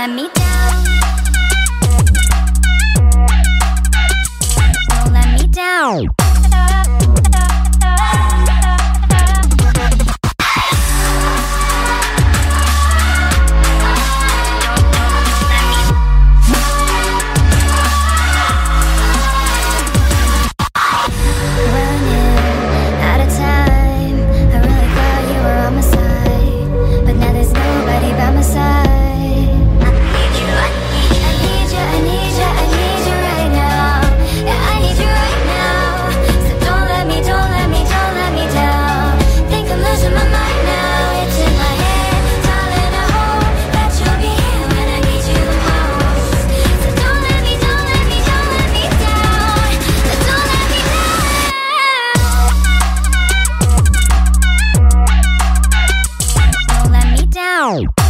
let me Bye.